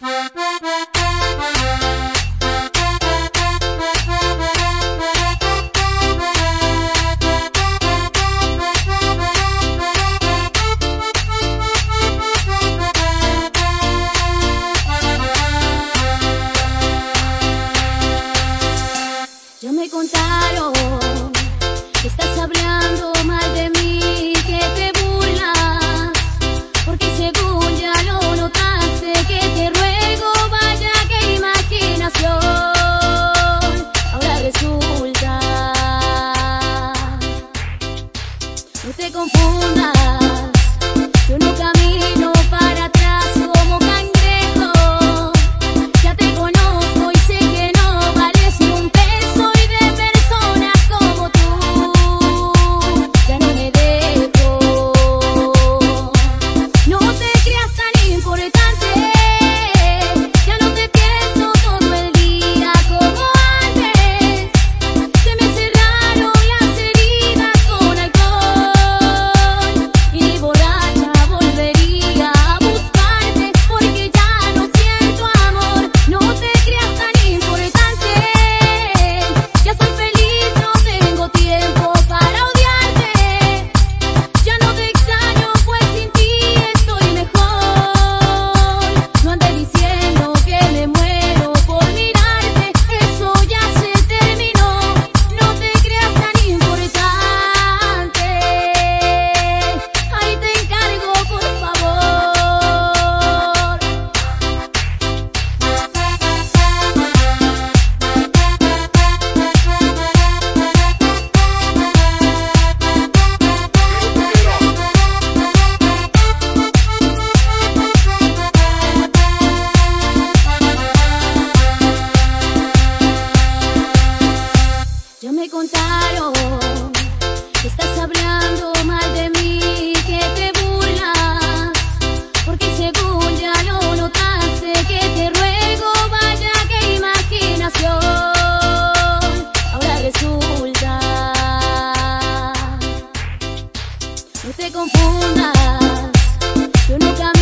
Thank you. Te confundas, No te confundas, yo no cambio.